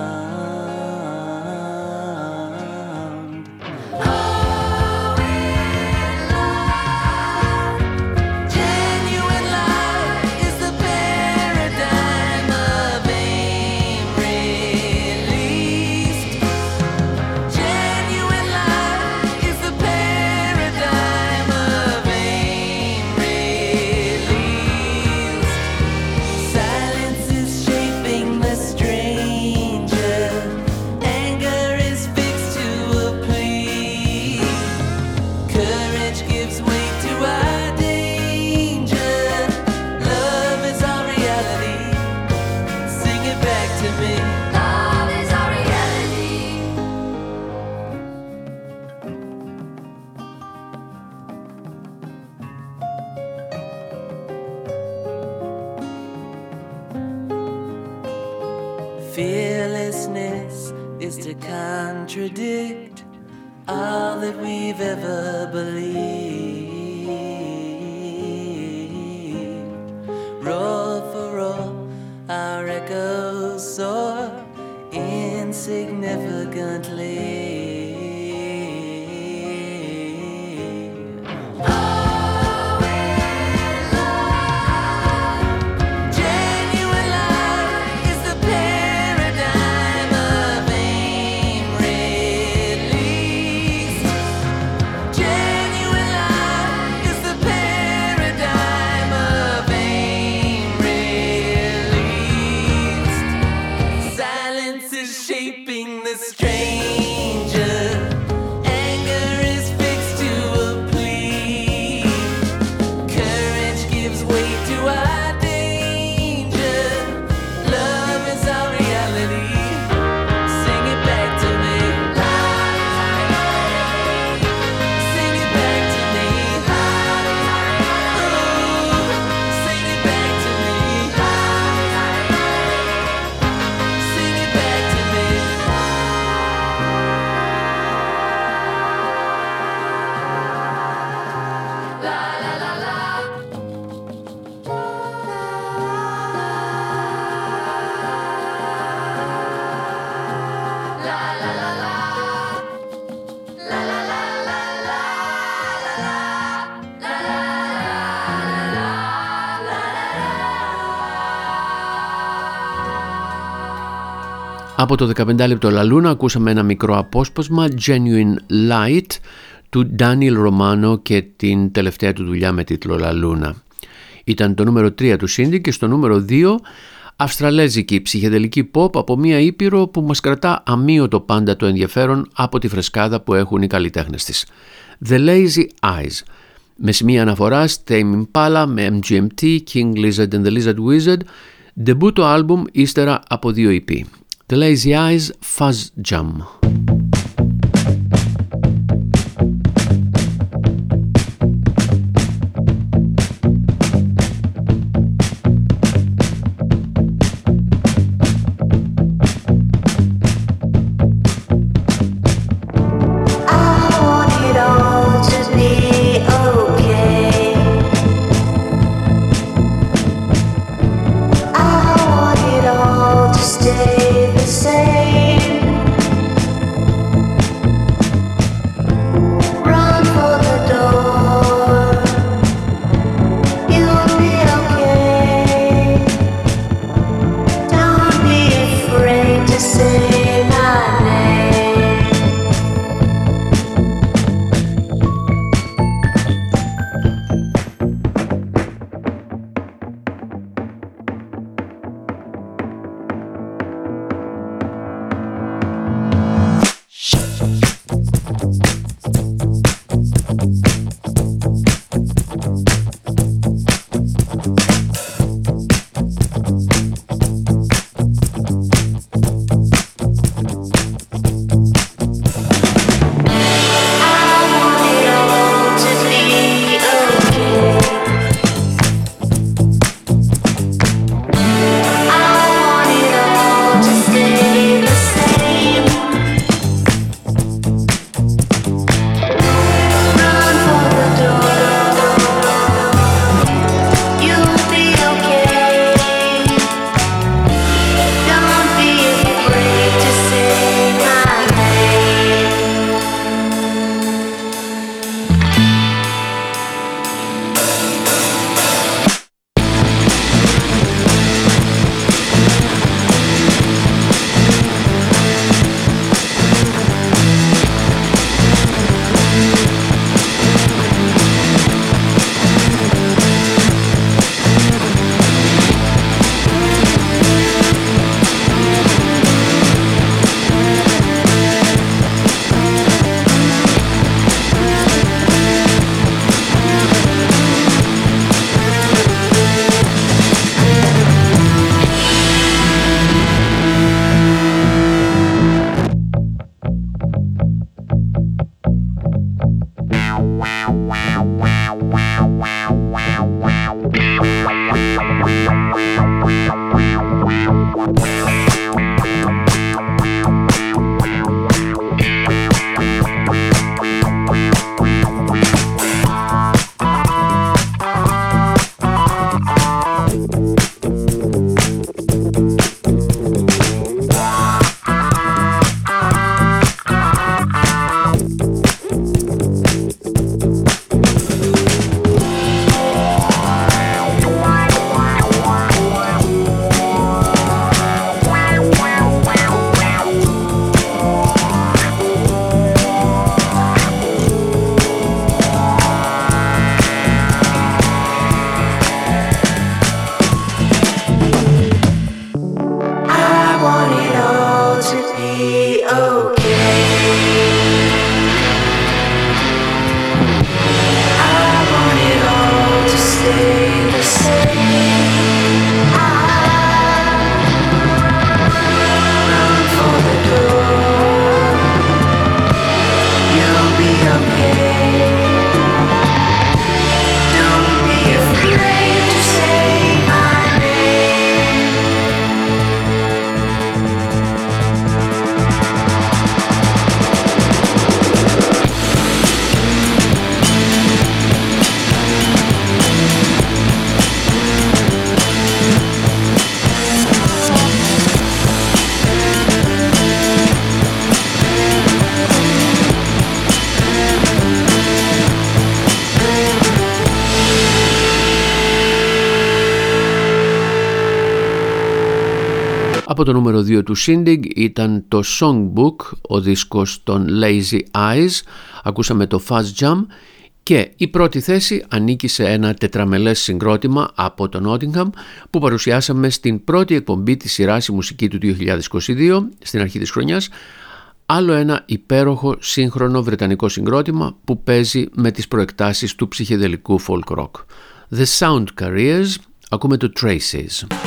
Από το 15 λεπτό Λαλούνα ακούσαμε ένα μικρό απόσπασμα Genuine Light του Daniel Romano και την τελευταία του δουλειά με τίτλο Λαλούνα. Ήταν το νούμερο 3 του Cindy και στο νούμερο 2 Αυστραλέζικη ψυχεδελική pop από μια ήπειρο που μας κρατά αμύωτο πάντα το ενδιαφέρον από τη φρεσκάδα που έχουν οι καλλιτέχνες της. The Lazy Eyes με σημεία αναφοράς Tame Impala με MGMT, King Lizard and the Lizard Wizard, ντεμπούτο άλμπουμ ύστερα από δύο EP. The Lazy Eyes Fuzz Jam. Το νούμερο 2 του Shindig ήταν το Songbook, ο δίσκος των Lazy Eyes, ακούσαμε το Fuzz Jam και η πρώτη θέση ανήκει σε ένα τετραμελές συγκρότημα από το Nottingham που παρουσιάσαμε στην πρώτη εκπομπή της σειράς η μουσική του 2022 στην αρχή της χρονιάς άλλο ένα υπέροχο σύγχρονο βρετανικό συγκρότημα που παίζει με τις προεκτάσεις του ψυχεδελικού folk rock. The Sound Careers, ακούμε το Traces.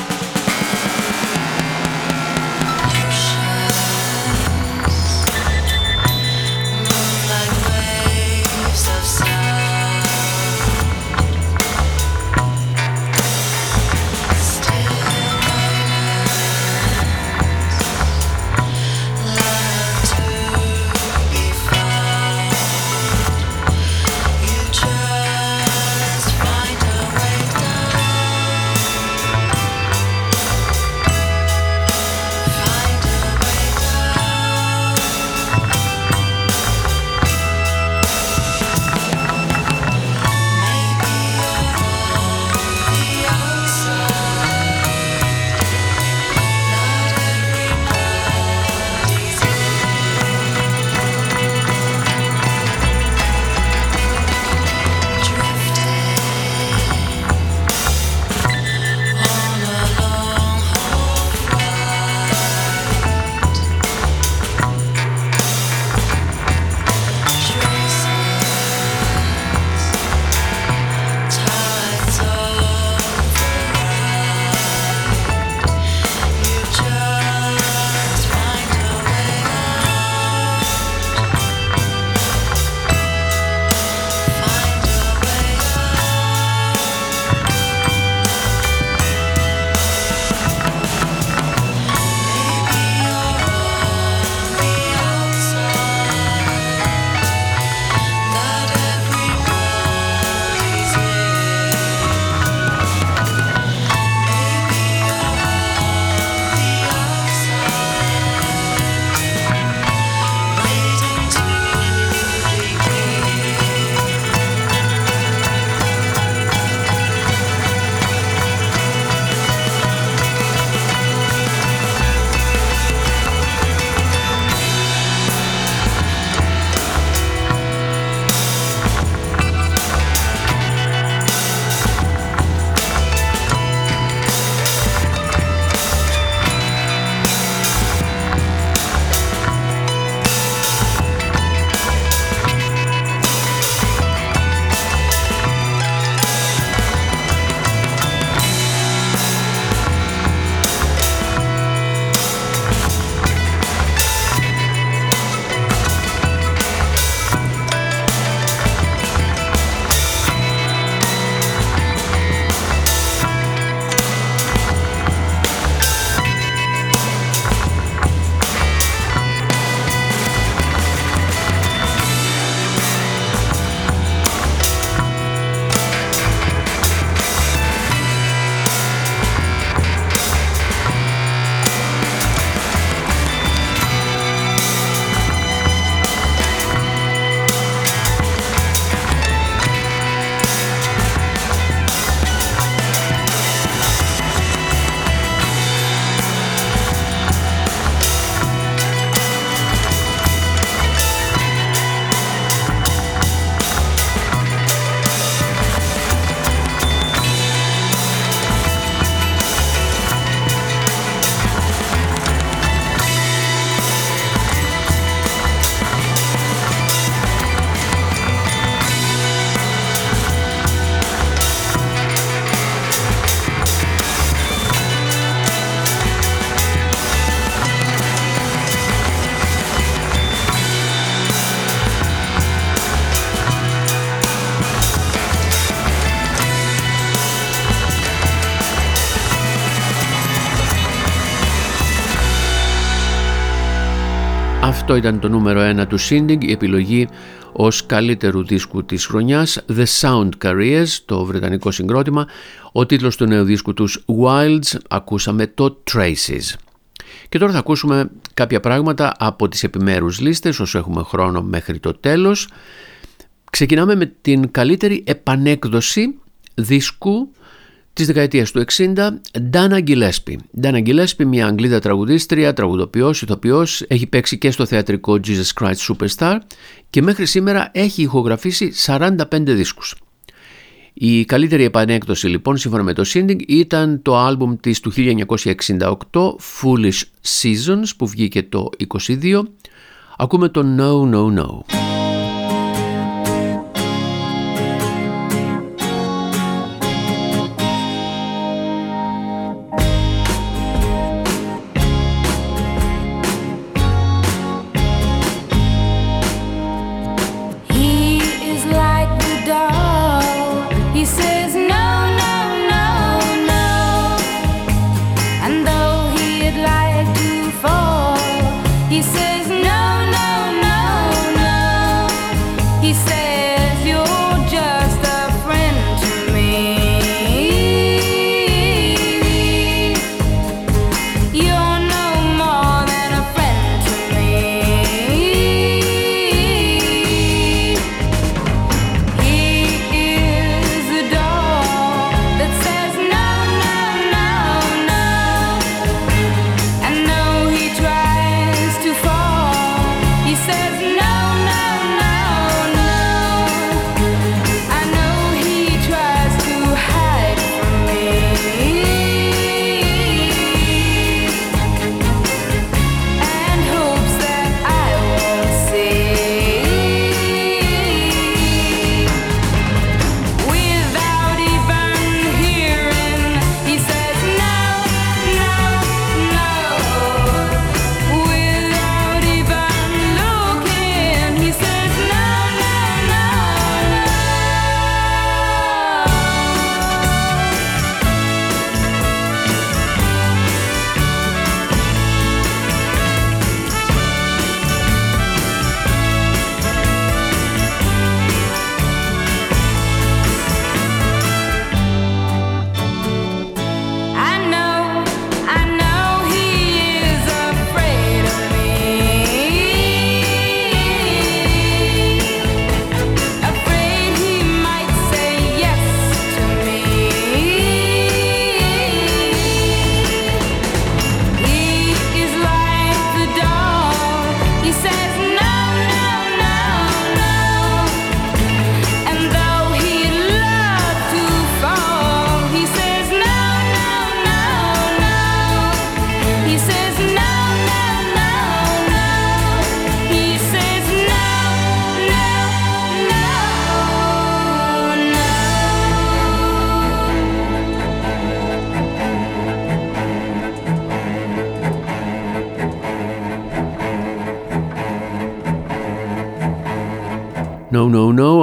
Αυτό ήταν το νούμερο 1 του Sinding, η επιλογή ως καλύτερου δίσκου της χρονιάς The Sound Careers, το βρετανικό συγκρότημα. Ο τίτλος του νέου δίσκου τους Wilds, ακούσαμε το Traces. Και τώρα θα ακούσουμε κάποια πράγματα από τις επιμέρους λίστες όσο έχουμε χρόνο μέχρι το τέλος. Ξεκινάμε με την καλύτερη επανέκδοση δίσκου Της δεκαετίας του 60, Dana Gillespie. Dana Gillespie, μια Αγγλίδα τραγουδίστρια, τραγουδοποιός, ηθοποιός, έχει παίξει και στο θεατρικό Jesus Christ Superstar και μέχρι σήμερα έχει ηχογραφήσει 45 δίσκους. Η καλύτερη επανέκδοση λοιπόν σύμφωνα με το Sinding ήταν το άλμπουμ της του 1968 Foolish Seasons που βγήκε το 22. Ακούμε το No No No.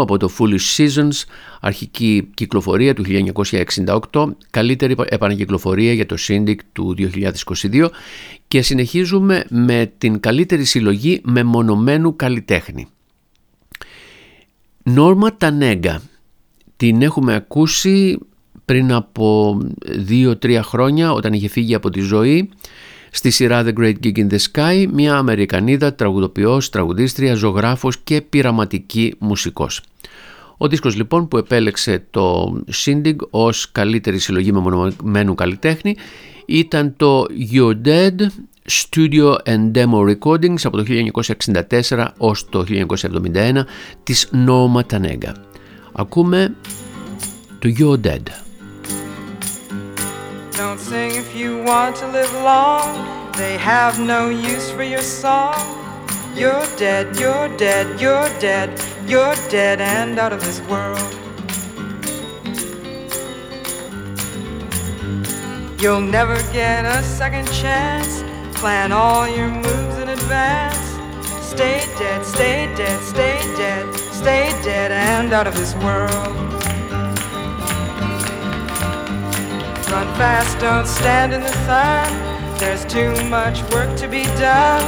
Από το Foolish Seasons, αρχική κυκλοφορία του 1968, καλύτερη επανακυκλοφορία για το Syndic του 2022 και συνεχίζουμε με την καλύτερη συλλογή μεμονωμένου καλλιτέχνη. Νόρμα Τανέγκα. Την έχουμε ακούσει πριν από 2-3 χρόνια όταν είχε φύγει από τη ζωή στη σειρά The Great Gig in the Sky, μια Αμερικανίδα τραγουδοποιός, τραγουδίστρια, ζωγράφος και πειραματική μουσικός. Ο δίσκος λοιπόν που επέλεξε το Shindig ως καλύτερη συλλογή μεμονωμένου καλλιτέχνη ήταν το You're Dead Studio and Demo Recordings από το 1964 ως το 1971 της Norma Tanega. Ακούμε το You're Dead. Don't sing if you want to live long. They have no use for your song. You're dead, you're dead, you're dead, you're dead and out of this world. You'll never get a second chance. Plan all your moves in advance. Stay dead, stay dead, stay dead, stay dead and out of this world. Run fast, don't stand in the sun. There's too much work to be done.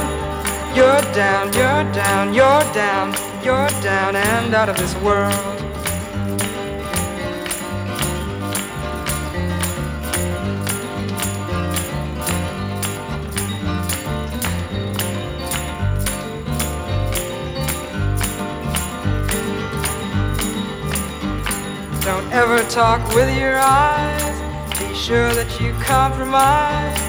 You're down, you're down, you're down, you're down and out of this world. Don't ever talk with your eyes. Sure that you compromise.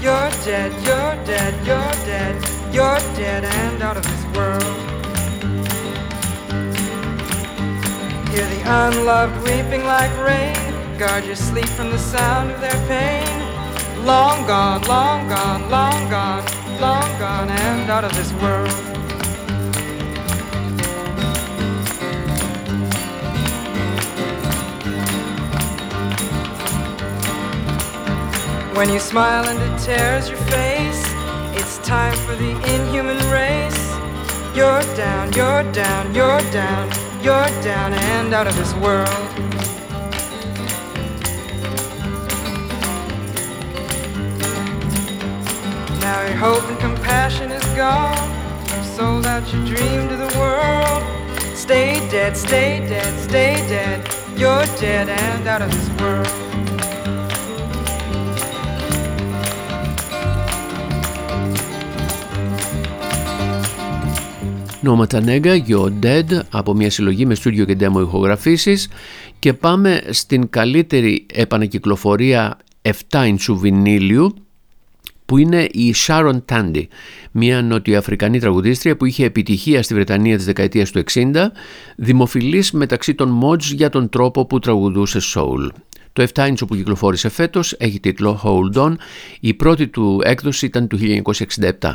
You're dead, you're dead, you're dead, you're dead and out of this world. Hear the unloved weeping like rain. Guard your sleep from the sound of their pain. Long gone, long gone, long gone, long gone and out of this world. When you smile and it tears your face, it's time for the inhuman race. You're down, you're down, you're down, you're down and out of this world. Now your hope and compassion is gone. You've sold out your dream to the world. Stay dead, stay dead, stay dead. You're dead and out of this world. Νόματα Νέγκα, You're Dead από μια συλλογή με στούντιο και demo ηχογραφήσεις και πάμε στην καλύτερη επανακυκλοφορία 7 inch βινίλιου που είναι η Sharon Tandy, μια νοτιοαφρικανή τραγουδίστρια που είχε επιτυχία στη Βρετανία της δεκαετίας του 60, δημοφιλής μεταξύ των mods για τον τρόπο που τραγουδούσε soul. Το 7 inch που κυκλοφόρησε φέτος έχει τίτλο Hold On, η πρώτη του έκδοση ήταν του 1967.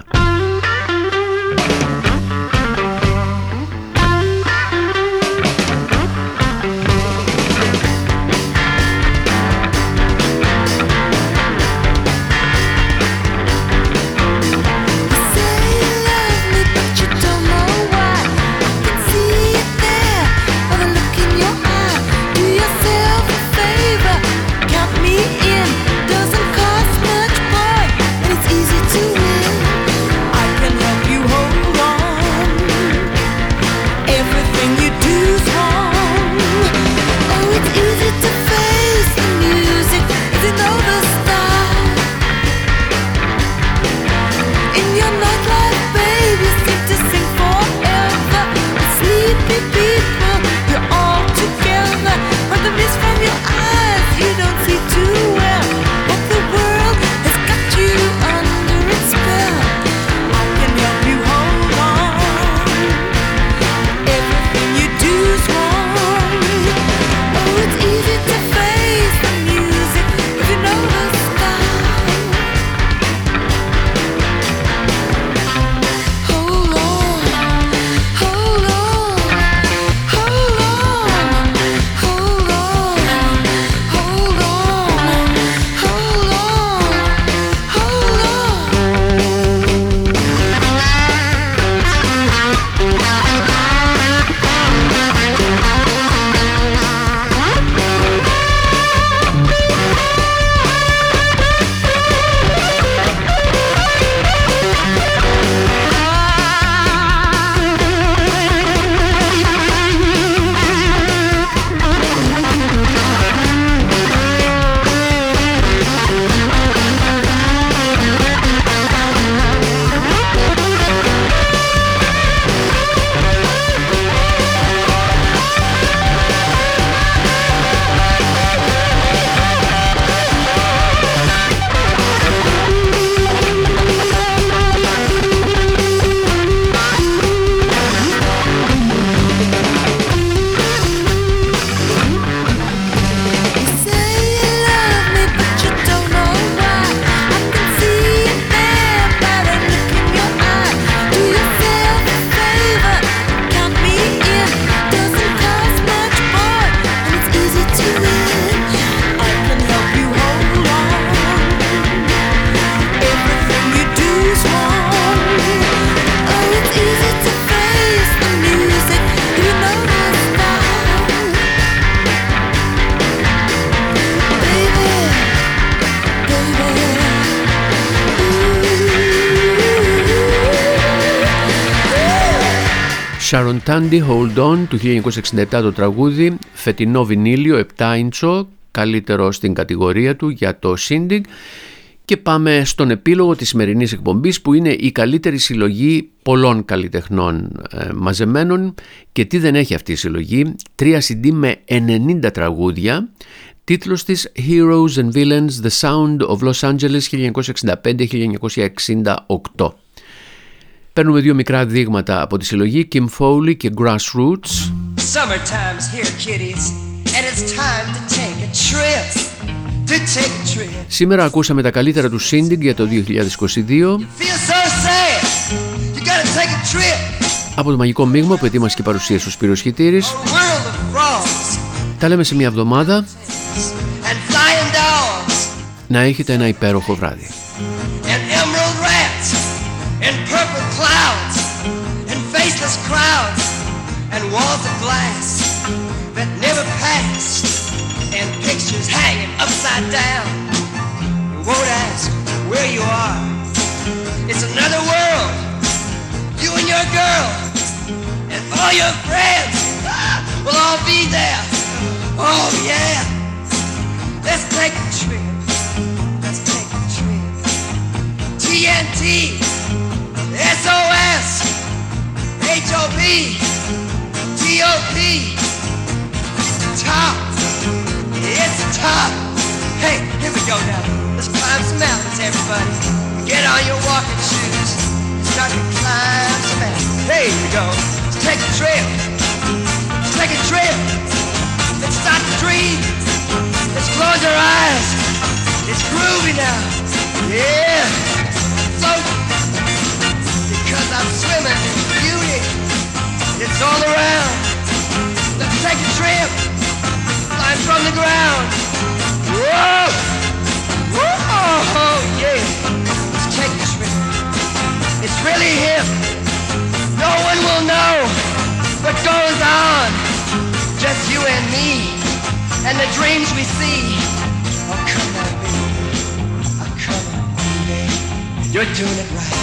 Sharon Tandy Hold On του 1967 το τραγούδι, φετινό βινίλιο 7 ίντσο, καλύτερο στην κατηγορία του για το Shindig. Και πάμε στον επίλογο της σημερινής εκπομπής που είναι η καλύτερη συλλογή πολλών καλλιτεχνών ε, μαζεμένων. Και τι δεν έχει αυτή η συλλογή, τρία CD με 90 τραγούδια, Τίτλος της Heroes and Villains The Sound of Los Angeles 1965-1968. Παίρνουμε δύο μικρά δείγματα από τη συλλογή Kim Foley και Grassroots Summertime's here, kiddies, and it's time to take a trip. To take a trip. Σήμερα ακούσαμε τα καλύτερα του Shindig για το 2022 Feel so sad. You gotta take a trip. από το μαγικό μείγμα που ετοίμασε και παρουσίασε ο Σπύρος Χιτήρης. A world of frogs Τα λέμε σε μια εβδομάδα. and flying dogs Να έχετε ένα υπέροχο βράδυ. And crowds and walls of glass that never pass and pictures hanging upside down. You won't ask where you are. It's another world. You and your girl and all your friends ah, will all be there. Oh yeah. Let's take a trip. Let's take a trip. TNT, SOS, HOP, TOP, top. It's top. Hey, here we go now. Let's climb some mountains, everybody. Get on your walking shoes. Start to climb some mountains. There you go. Let's take a trip. Let's take a trip. Let's start to dream. Let's close our eyes. It's groovy now. Yeah. All around. Let's take a trip. Climb from the ground. Whoa. Whoa. Yeah. Let's take a trip. It's really hip. No one will know what goes on. Just you and me. And the dreams we see. Oh, come on, baby. Oh, come on, baby. You're doing it right.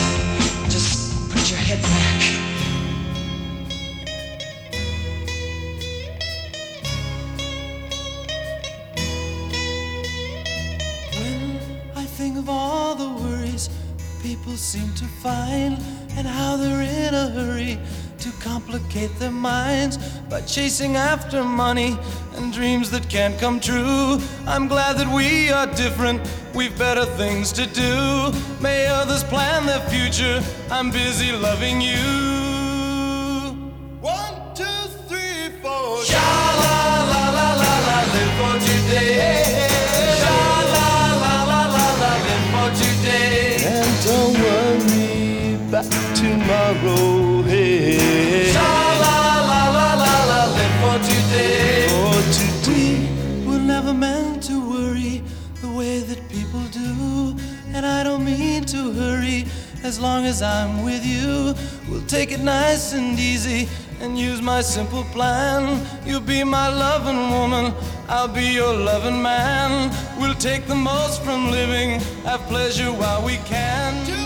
Seem to find and how they're in a hurry to complicate their minds by chasing after money and dreams that can't come true. I'm glad that we are different, we've better things to do. May others plan their future, I'm busy loving you. Tomorrow. Hey, Sha la la la la la, live for today. for today. We're never meant to worry the way that people do. And I don't mean to hurry as long as I'm with you. We'll take it nice and easy and use my simple plan. You'll be my loving woman, I'll be your loving man. We'll take the most from living, have pleasure while we can.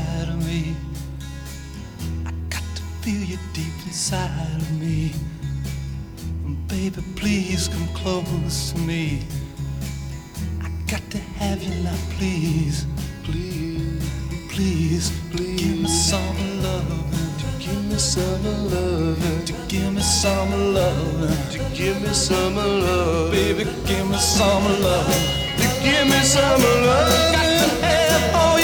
inside of me. Baby, please come close to me. I got to have you now, please. Please, Please, please, give me some love. give me some love. To give me some love. Give me some love. Baby, give me some love. Give me some love. Got to have all